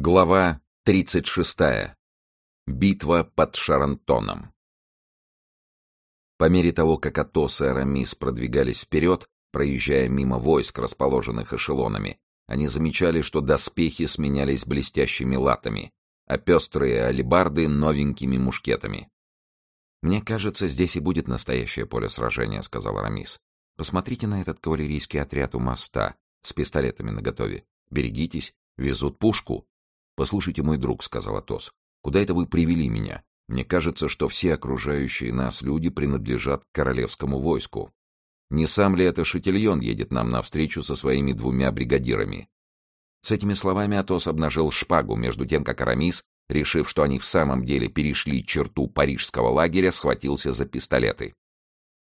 Глава 36. Битва под Шарантоном. По мере того, как Атос и Арамис продвигались вперед, проезжая мимо войск, расположенных эшелонами, они замечали, что доспехи сменялись блестящими латами, а пестрые алебарды — новенькими мушкетами. «Мне кажется, здесь и будет настоящее поле сражения», — сказал Арамис. «Посмотрите на этот кавалерийский отряд у моста с пистолетами наготове. Берегитесь, везут пушку, «Послушайте, мой друг», — сказал Атос, — «куда это вы привели меня? Мне кажется, что все окружающие нас люди принадлежат к королевскому войску. Не сам ли это Шатильон едет нам навстречу со своими двумя бригадирами?» С этими словами Атос обнажил шпагу, между тем как Арамис, решив, что они в самом деле перешли черту парижского лагеря, схватился за пистолеты.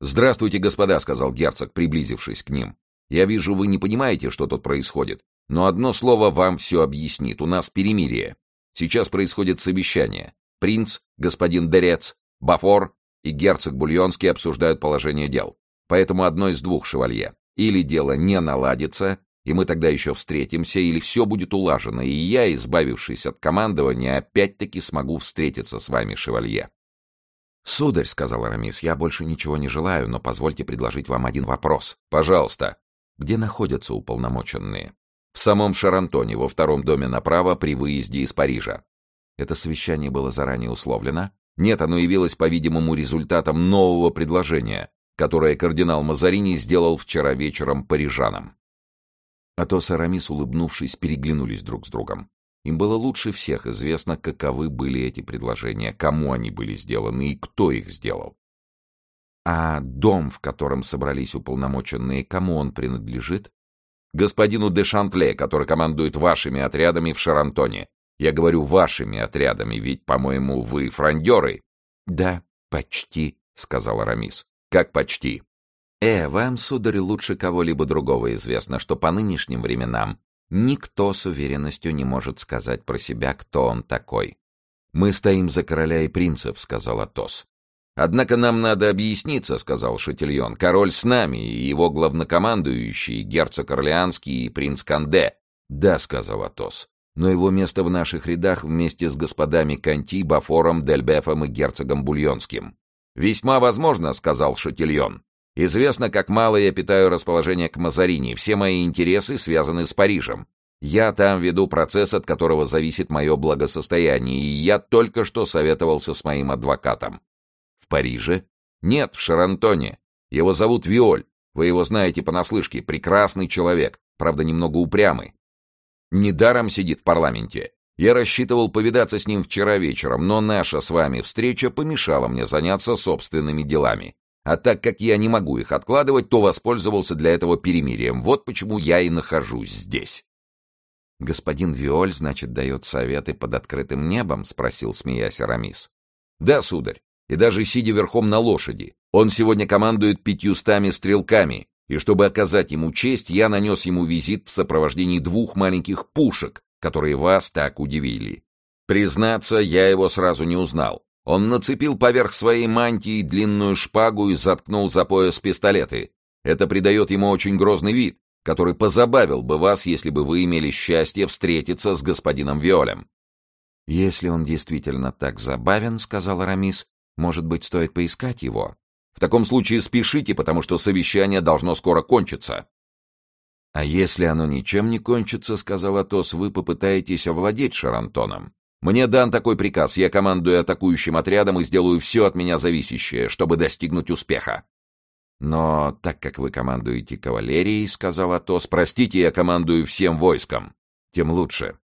«Здравствуйте, господа», — сказал герцог, приблизившись к ним. «Я вижу, вы не понимаете, что тут происходит. Но одно слово вам все объяснит. У нас перемирие. Сейчас происходит совещание. Принц, господин Дерец, Бафор и герцог Бульонский обсуждают положение дел. Поэтому одно из двух, шевалье. Или дело не наладится, и мы тогда еще встретимся, или все будет улажено, и я, избавившись от командования, опять-таки смогу встретиться с вами, шевалье. «Сударь», — сказал Арамис, — «я больше ничего не желаю, но позвольте предложить вам один вопрос. Пожалуйста. Где находятся уполномоченные?» В самом Шарантоне, во втором доме направо, при выезде из Парижа. Это совещание было заранее условлено? Нет, оно явилось, по-видимому, результатом нового предложения, которое кардинал Мазарини сделал вчера вечером парижанам. Атос и Арамис, улыбнувшись, переглянулись друг с другом. Им было лучше всех известно, каковы были эти предложения, кому они были сделаны и кто их сделал. А дом, в котором собрались уполномоченные, кому он принадлежит? Господину де Шантле, который командует вашими отрядами в Шарантоне. Я говорю вашими отрядами, ведь, по-моему, вы фрондеры. — Да, почти, — сказал Арамис. — Как почти? — Э, вам, сударь, лучше кого-либо другого известно, что по нынешним временам никто с уверенностью не может сказать про себя, кто он такой. — Мы стоим за короля и принцев, — сказал Атос. «Однако нам надо объясниться», — сказал Шатильон. «Король с нами, и его главнокомандующий, герцог Орлеанский и принц Канде». «Да», — сказал Атос. «Но его место в наших рядах вместе с господами Канти, Бафором, Дельбефом и герцогом Бульонским». «Весьма возможно», — сказал Шатильон. «Известно, как мало я питаю расположение к Мазарини. Все мои интересы связаны с Парижем. Я там веду процесс, от которого зависит мое благосостояние, и я только что советовался с моим адвокатом. Париже? Нет, в Шарантоне. Его зовут Виоль. Вы его знаете понаслышке. Прекрасный человек. Правда, немного упрямый. Недаром сидит в парламенте. Я рассчитывал повидаться с ним вчера вечером, но наша с вами встреча помешала мне заняться собственными делами. А так как я не могу их откладывать, то воспользовался для этого перемирием. Вот почему я и нахожусь здесь. «Господин Виоль, значит, дает советы под открытым небом?» — спросил, смеясь Арамис. «Да, сударь и даже сидя верхом на лошади. Он сегодня командует пятьюстами стрелками, и чтобы оказать ему честь, я нанес ему визит в сопровождении двух маленьких пушек, которые вас так удивили. Признаться, я его сразу не узнал. Он нацепил поверх своей мантии длинную шпагу и заткнул за пояс пистолеты. Это придает ему очень грозный вид, который позабавил бы вас, если бы вы имели счастье встретиться с господином Виолем. «Если он действительно так забавен, — сказал Арамис, может быть, стоит поискать его? В таком случае спешите, потому что совещание должно скоро кончиться. А если оно ничем не кончится, сказал Атос, вы попытаетесь овладеть Шарантоном. Мне дан такой приказ, я командую атакующим отрядом и сделаю все от меня зависящее, чтобы достигнуть успеха. Но так как вы командуете кавалерией, сказал Атос, простите, я командую всем войском. Тем лучше.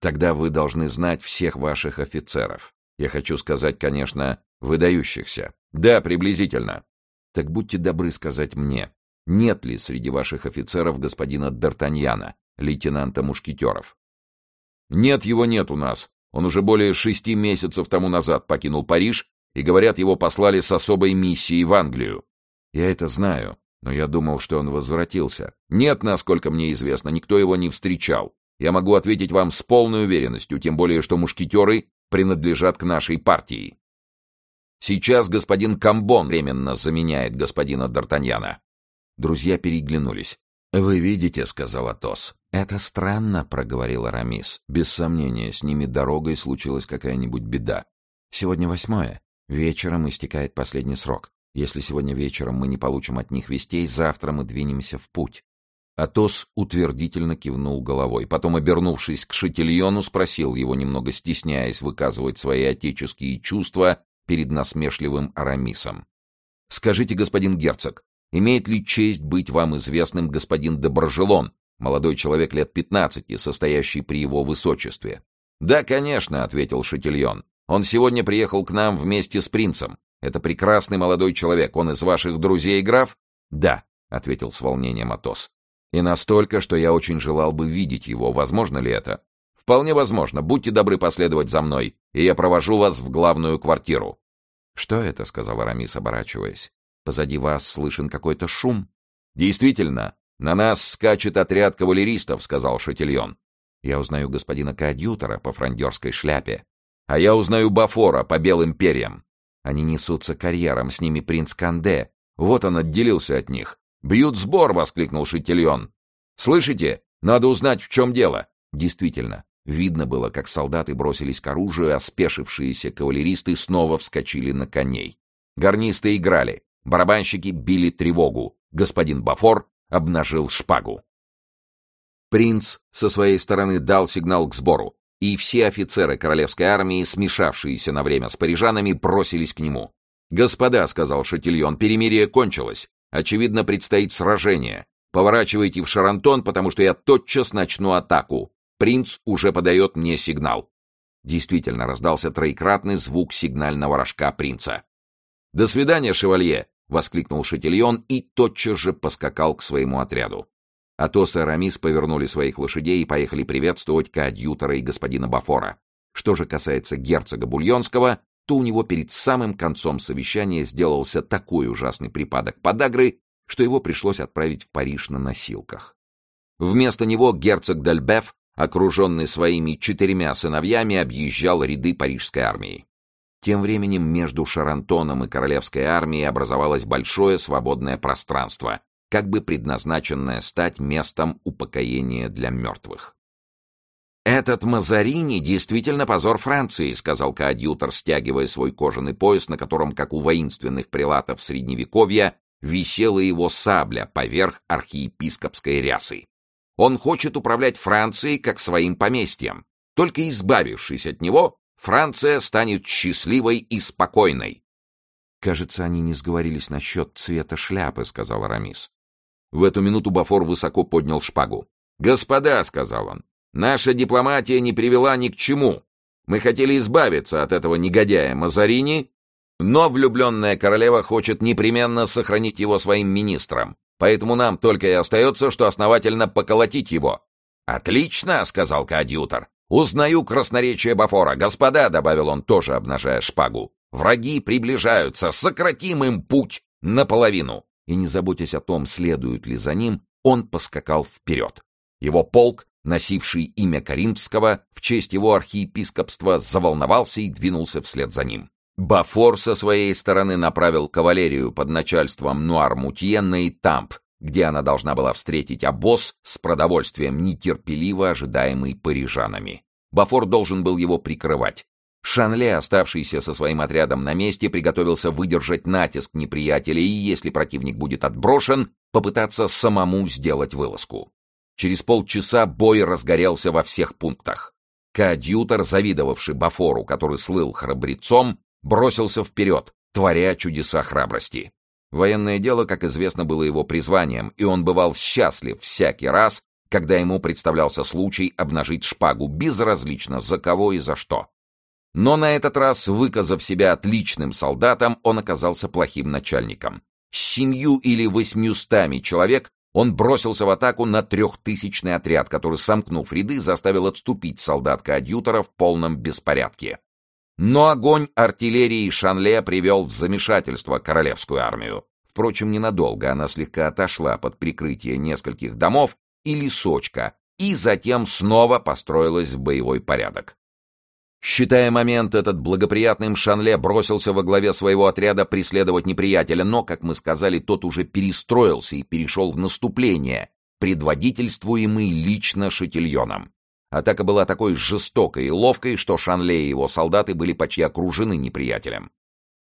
Тогда вы должны знать всех ваших офицеров. Я хочу сказать, конечно, выдающихся. Да, приблизительно. Так будьте добры сказать мне, нет ли среди ваших офицеров господина Д'Артаньяна, лейтенанта Мушкетеров? Нет, его нет у нас. Он уже более шести месяцев тому назад покинул Париж, и, говорят, его послали с особой миссией в Англию. Я это знаю, но я думал, что он возвратился. Нет, насколько мне известно, никто его не встречал. Я могу ответить вам с полной уверенностью, тем более, что мушкетеры принадлежат к нашей партии. Сейчас господин Камбон временно заменяет господина Д'Артаньяна. Друзья переглянулись. «Вы видите», — сказал Атос, — «Это странно», — проговорил Арамис. «Без сомнения, с ними дорогой случилась какая-нибудь беда. Сегодня восьмое. Вечером истекает последний срок. Если сегодня вечером мы не получим от них вестей, завтра мы двинемся в путь». Атос утвердительно кивнул головой. Потом, обернувшись к Шатильону, спросил его, немного стесняясь выказывать свои отеческие чувства перед насмешливым Арамисом. «Скажите, господин герцог, имеет ли честь быть вам известным господин Доброжелон, молодой человек лет пятнадцати, состоящий при его высочестве?» «Да, конечно», — ответил Шатильон. «Он сегодня приехал к нам вместе с принцем. Это прекрасный молодой человек. Он из ваших друзей, граф?» «Да», — ответил с волнением Атос. «И настолько, что я очень желал бы видеть его. Возможно ли это?» «Вполне возможно. Будьте добры последовать за мной, и я провожу вас в главную квартиру». «Что это?» — сказал Арамис, оборачиваясь. «Позади вас слышен какой-то шум». «Действительно, на нас скачет отряд кавалеристов», — сказал Шатильон. «Я узнаю господина коадьютора по фрондерской шляпе. А я узнаю Бафора по белым перьям. Они несутся карьером, с ними принц Канде. Вот он отделился от них. «Бьют сбор!» — воскликнул Шатильон. «Слышите? Надо узнать, в чем дело». Действительно, Видно было, как солдаты бросились к оружию, а спешившиеся кавалеристы снова вскочили на коней. Гарнисты играли, барабанщики били тревогу, господин Бафор обнажил шпагу. Принц со своей стороны дал сигнал к сбору, и все офицеры королевской армии, смешавшиеся на время с парижанами, бросились к нему. «Господа», — сказал Шатильон, — «перемирие кончилось. Очевидно, предстоит сражение. Поворачивайте в Шарантон, потому что я тотчас начну атаку. Принц уже подает мне сигнал. Действительно раздался троекратный звук сигнального рожка принца. «До свидания, шевалье!» — воскликнул Шатильон и тотчас же поскакал к своему отряду. Атос и Арамис повернули своих лошадей и поехали приветствовать коадьютора и господина Бафора. Что же касается герцога Бульонского, то у него перед самым концом совещания сделался такой ужасный припадок подагры, что его пришлось отправить в Париж на носилках. Вместо него герцог Дальбеф окруженный своими четырьмя сыновьями, объезжал ряды парижской армии. Тем временем между Шарантоном и королевской армией образовалось большое свободное пространство, как бы предназначенное стать местом упокоения для мертвых. «Этот Мазарини действительно позор Франции», — сказал коадьютор, стягивая свой кожаный пояс, на котором, как у воинственных прилатов Средневековья, висела его сабля поверх архиепископской рясы. Он хочет управлять Францией как своим поместьем. Только избавившись от него, Франция станет счастливой и спокойной. «Кажется, они не сговорились насчет цвета шляпы», — сказал Арамис. В эту минуту Бафор высоко поднял шпагу. «Господа», — сказал он, — «наша дипломатия не привела ни к чему. Мы хотели избавиться от этого негодяя Мазарини, но влюбленная королева хочет непременно сохранить его своим министром. Поэтому нам только и остается, что основательно поколотить его. «Отлично!» — сказал коадьютор. «Узнаю красноречие Бафора. Господа!» — добавил он, тоже обнажая шпагу. «Враги приближаются. Сократим им путь наполовину!» И не заботясь о том, следуют ли за ним, он поскакал вперед. Его полк, носивший имя Каримского, в честь его архиепископства, заволновался и двинулся вслед за ним. Бафор со своей стороны направил кавалерию под начальством Нуар-Мутье на Итамп, где она должна была встретить обоз с продовольствием, нетерпеливо ожидаемый парижанами. Бафор должен был его прикрывать. Шанле, оставшийся со своим отрядом на месте, приготовился выдержать натиск неприятеля и, если противник будет отброшен, попытаться самому сделать вылазку. Через полчаса бой разгорелся во всех пунктах. Коадьютор, завидовавший Бафору, который слыл храбрецом, бросился вперед, творя чудеса храбрости. Военное дело, как известно, было его призванием, и он бывал счастлив всякий раз, когда ему представлялся случай обнажить шпагу, безразлично за кого и за что. Но на этот раз, выказав себя отличным солдатом, он оказался плохим начальником. С семью или восьмиустами человек он бросился в атаку на трехтысячный отряд, который, сомкнув ряды, заставил отступить солдат-коадьютора в полном беспорядке. Но огонь артиллерии Шанле привел в замешательство королевскую армию. Впрочем, ненадолго она слегка отошла под прикрытие нескольких домов и лесочка, и затем снова построилась в боевой порядок. Считая момент этот благоприятным, Шанле бросился во главе своего отряда преследовать неприятеля, но, как мы сказали, тот уже перестроился и перешел в наступление, предводительствуемый лично Шатильоном. Атака была такой жестокой и ловкой, что Шанле и его солдаты были почти окружены неприятелем.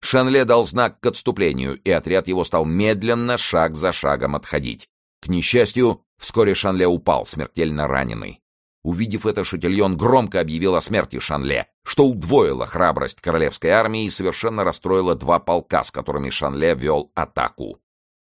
Шанле дал знак к отступлению, и отряд его стал медленно, шаг за шагом отходить. К несчастью, вскоре Шанле упал, смертельно раненый. Увидев это, Шатильон громко объявил о смерти Шанле, что удвоило храбрость королевской армии и совершенно расстроило два полка, с которыми Шанле вел атаку.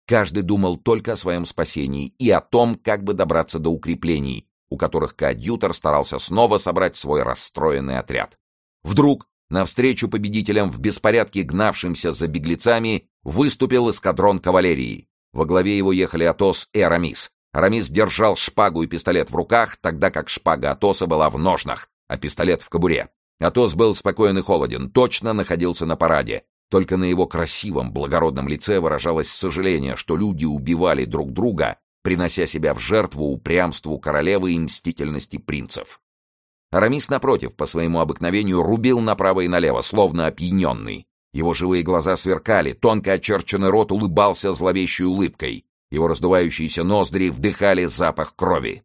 Каждый думал только о своем спасении и о том, как бы добраться до укреплений, у которых коадьютор старался снова собрать свой расстроенный отряд. Вдруг, навстречу победителям в беспорядке, гнавшимся за беглецами, выступил эскадрон кавалерии. Во главе его ехали Атос и Арамис. Арамис держал шпагу и пистолет в руках, тогда как шпага Атоса была в ножнах, а пистолет в кобуре. Атос был спокоен и холоден, точно находился на параде. Только на его красивом, благородном лице выражалось сожаление, что люди убивали друг друга принося себя в жертву упрямству королевы и мстительности принцев. Арамис, напротив, по своему обыкновению рубил направо и налево, словно опьяненный. Его живые глаза сверкали, тонко очерченный рот улыбался зловещей улыбкой. Его раздувающиеся ноздри вдыхали запах крови.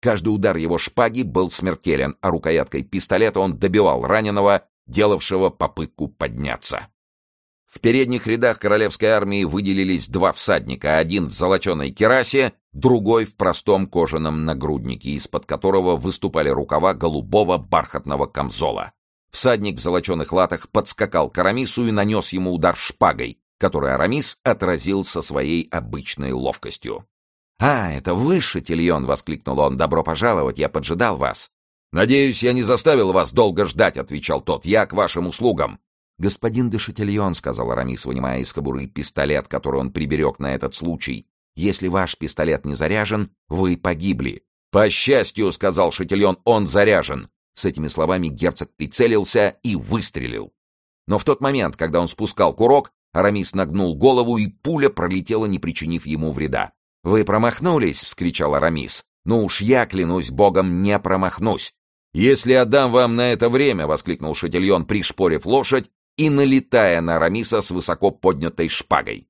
Каждый удар его шпаги был смертелен, а рукояткой пистолета он добивал раненого, делавшего попытку подняться. В передних рядах королевской армии выделились два всадника, один в золоченой керасе, другой в простом кожаном нагруднике, из-под которого выступали рукава голубого бархатного камзола. Всадник в золоченых латах подскакал к Арамису и нанес ему удар шпагой, который Арамис отразил со своей обычной ловкостью. «А, это вы, Шатильон!» — воскликнул он. «Добро пожаловать, я поджидал вас». «Надеюсь, я не заставил вас долго ждать», — отвечал тот. «Я к вашим услугам». «Господин де Шатильон», — сказал Арамис, вынимая из кобуры пистолет, который он приберег на этот случай, — «если ваш пистолет не заряжен, вы погибли». «По счастью», — сказал Шатильон, — «он заряжен». С этими словами герцог прицелился и выстрелил. Но в тот момент, когда он спускал курок, Арамис нагнул голову, и пуля пролетела, не причинив ему вреда. «Вы промахнулись!» — вскричал Арамис. «Ну уж я, клянусь богом, не промахнусь!» «Если отдам вам на это время!» — воскликнул Шатильон, пришпорив лошадь, и налетая на Арамиса с высоко поднятой шпагой.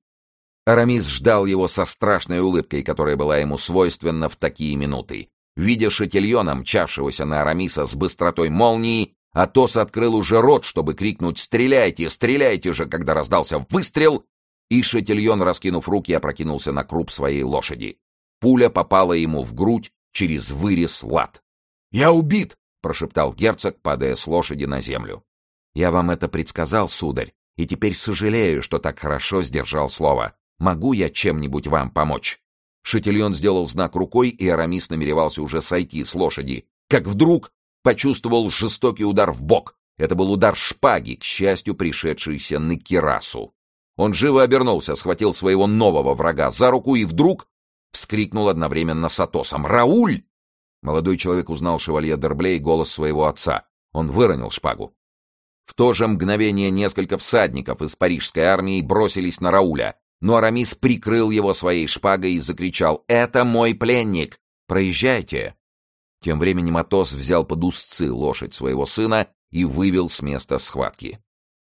Арамис ждал его со страшной улыбкой, которая была ему свойственна в такие минуты. Видя Шатильона, мчавшегося на Арамиса с быстротой молнии, Атос открыл уже рот, чтобы крикнуть «Стреляйте! Стреляйте же!», когда раздался выстрел, и Шатильон, раскинув руки, опрокинулся на круп своей лошади. Пуля попала ему в грудь через вырез лад. «Я убит!» — прошептал герцог, падая с лошади на землю. Я вам это предсказал, сударь, и теперь сожалею, что так хорошо сдержал слово. Могу я чем-нибудь вам помочь?» Шатильон сделал знак рукой, и Арамис намеревался уже сойти с лошади, как вдруг почувствовал жестокий удар в бок. Это был удар шпаги, к счастью, пришедшийся на кирасу. Он живо обернулся, схватил своего нового врага за руку и вдруг вскрикнул одновременно с Атосом. «Рауль!» Молодой человек узнал шевалье Дербле и голос своего отца. Он выронил шпагу. В то же мгновение несколько всадников из парижской армии бросились на Рауля, но Арамис прикрыл его своей шпагой и закричал «Это мой пленник! Проезжайте!» Тем временем Атос взял под узцы лошадь своего сына и вывел с места схватки.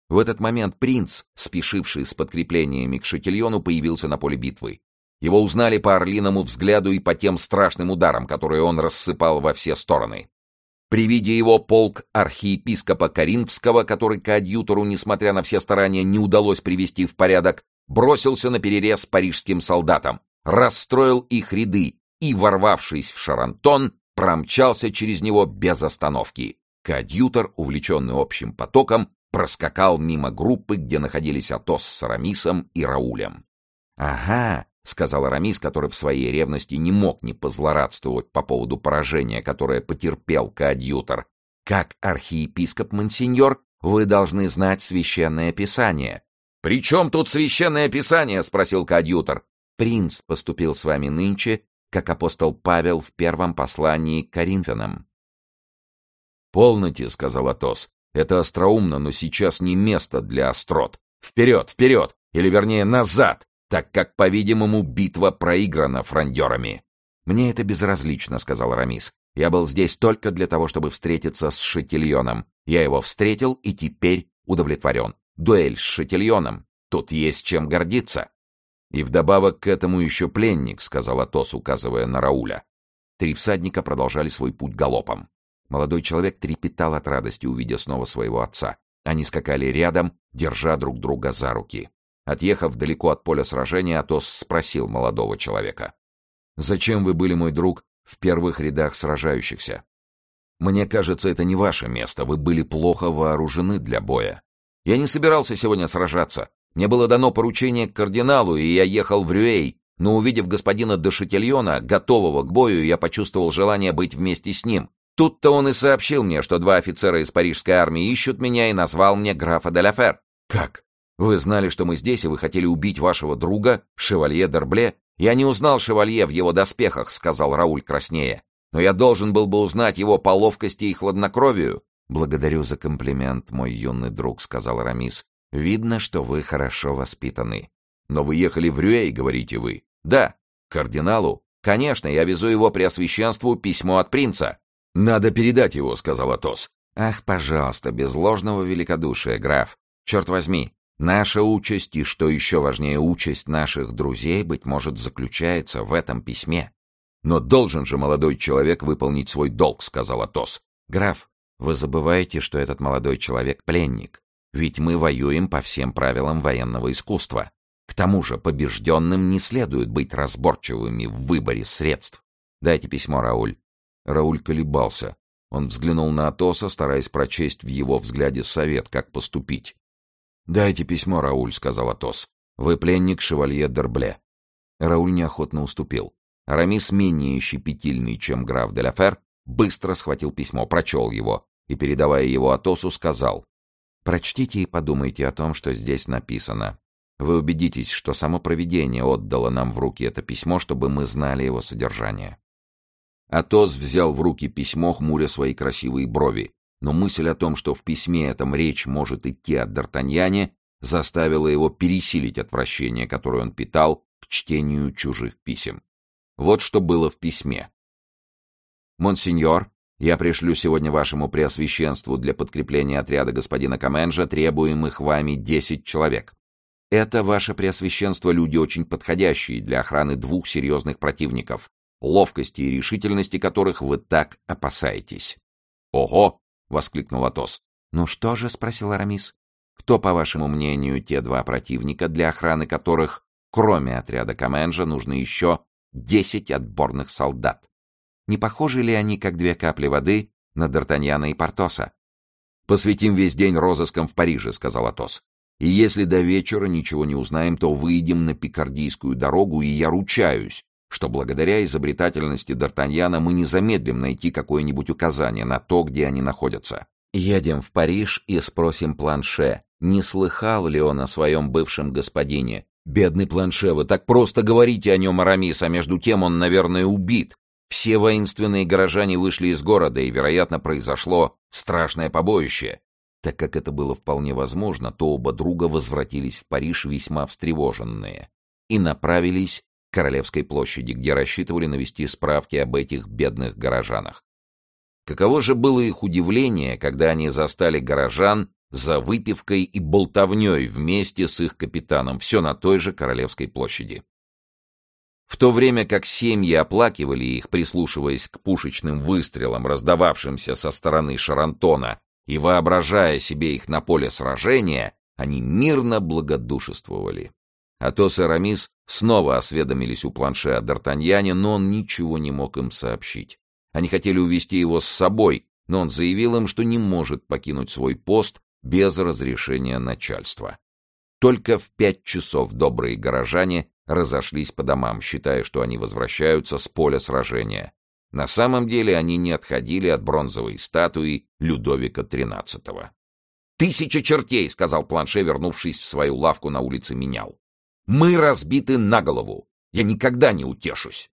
В этот момент принц, спешивший с подкреплениями к Шатильону, появился на поле битвы. Его узнали по орлиному взгляду и по тем страшным ударам, которые он рассыпал во все стороны. При виде его полк архиепископа Каринфского, который коадьютору, несмотря на все старания, не удалось привести в порядок, бросился на перерез парижским солдатам, расстроил их ряды и, ворвавшись в Шарантон, промчался через него без остановки. Коадьютор, увлеченный общим потоком, проскакал мимо группы, где находились Атос с Арамисом и Раулем. «Ага, — сказал Арамис, который в своей ревности не мог не позлорадствовать по поводу поражения, которое потерпел коадьютор. «Как архиепископ Монсеньор, вы должны знать священное писание». «При чем тут священное писание?» — спросил коадьютор. «Принц поступил с вами нынче, как апостол Павел в первом послании к Коринфянам». «Полноте», — сказал Атос. «Это остроумно, но сейчас не место для острот. Вперед, вперед! Или, вернее, назад! Так как, по-видимому, битва проиграна фрондерами. «Мне это безразлично», — сказал Рамис. «Я был здесь только для того, чтобы встретиться с Шатильоном. Я его встретил и теперь удовлетворен. Дуэль с Шатильоном. Тут есть чем гордиться». «И вдобавок к этому еще пленник», — сказал Атос, указывая на Рауля. Три всадника продолжали свой путь галопом. Молодой человек трепетал от радости, увидя снова своего отца. Они скакали рядом, держа друг друга за руки. Отъехав далеко от поля сражения, Атос спросил молодого человека. «Зачем вы были, мой друг, в первых рядах сражающихся?» «Мне кажется, это не ваше место. Вы были плохо вооружены для боя. Я не собирался сегодня сражаться. Мне было дано поручение к кардиналу, и я ехал в Рюэй, но увидев господина де готового к бою, я почувствовал желание быть вместе с ним. Тут-то он и сообщил мне, что два офицера из парижской армии ищут меня и назвал мне графа де Ла «Как? Вы знали, что мы здесь, и вы хотели убить вашего друга, шевалье Дербле? Я не узнал шевалье в его доспехах», — сказал Рауль краснее. «Но я должен был бы узнать его по ловкости и хладнокровию». «Благодарю за комплимент, мой юный друг», — сказал Рамис. «Видно, что вы хорошо воспитаны». «Но вы ехали в Рюэй, говорите вы?» «Да». «Кардиналу?» «Конечно, я везу его преосвященству письмо от принца». «Надо передать его», — сказал Атос. «Ах, пожалуйста, без ложного великодушия, граф. Черт возьми, наша участь и, что еще важнее, участь наших друзей, быть может, заключается в этом письме». «Но должен же молодой человек выполнить свой долг», — сказал Атос. «Граф, вы забываете, что этот молодой человек — пленник. Ведь мы воюем по всем правилам военного искусства. К тому же побежденным не следует быть разборчивыми в выборе средств. Дайте письмо, Рауль. Рауль колебался. Он взглянул на Атоса, стараясь прочесть в его взгляде совет, как поступить. «Дайте письмо, Рауль», — сказал Атос. «Вы пленник шевалье Дербле». Рауль неохотно уступил. Арамис, менее щепетильный, чем граф де Ла быстро схватил письмо, прочел его и, передавая его Атосу, сказал. «Прочтите и подумайте о том, что здесь написано. Вы убедитесь, что само провидение отдало нам в руки это письмо, чтобы мы знали его содержание. Атос взял в руки письмо, хмуря свои красивые брови, но мысль о том, что в письме этом речь может идти о Д'Артаньяне, заставила его пересилить отвращение, которое он питал к чтению чужих писем. Вот что было в письме. «Монсеньор, я пришлю сегодня вашему преосвященству для подкрепления отряда господина Каменжа требуемых вами десять человек. Это, ваше преосвященство, люди очень подходящие для охраны двух серьезных противников, ловкости и решительности которых вы так опасаетесь. «Ого!» — воскликнул Атос. «Ну что же?» — спросил Арамис. «Кто, по вашему мнению, те два противника, для охраны которых, кроме отряда Каменжа, нужно еще десять отборных солдат? Не похожи ли они, как две капли воды, на Д'Артаньяна и Портоса?» «Посвятим весь день розыскам в Париже», — сказал Атос. «И если до вечера ничего не узнаем, то выйдем на Пикардийскую дорогу, и я ручаюсь, что благодаря изобретательности Д'Артаньяна мы не замедлим найти какое-нибудь указание на то, где они находятся. Едем в Париж и спросим Планше, не слыхал ли он о своем бывшем господине. Бедный Планше, вы так просто говорите о нем, Арамис, а между тем он, наверное, убит. Все воинственные горожане вышли из города, и, вероятно, произошло страшное побоище. Так как это было вполне возможно, то оба друга возвратились в Париж весьма встревоженные и направились Королевской площади, где рассчитывали навести справки об этих бедных горожанах. Каково же было их удивление, когда они застали горожан за выпивкой и болтовней вместе с их капитаном, все на той же Королевской площади. В то время как семьи оплакивали их, прислушиваясь к пушечным выстрелам, раздававшимся со стороны Шарантона, и воображая себе их на поле сражения, они мирно благодушествовали. Атос и Рамис снова осведомились у планше о Д'Артаньяне, но он ничего не мог им сообщить. Они хотели увести его с собой, но он заявил им, что не может покинуть свой пост без разрешения начальства. Только в пять часов добрые горожане разошлись по домам, считая, что они возвращаются с поля сражения. На самом деле они не отходили от бронзовой статуи Людовика XIII. «Тысяча чертей!» — сказал Планше, вернувшись в свою лавку на улице Менял. Мы разбиты на голову. Я никогда не утешусь.